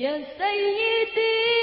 让誓言变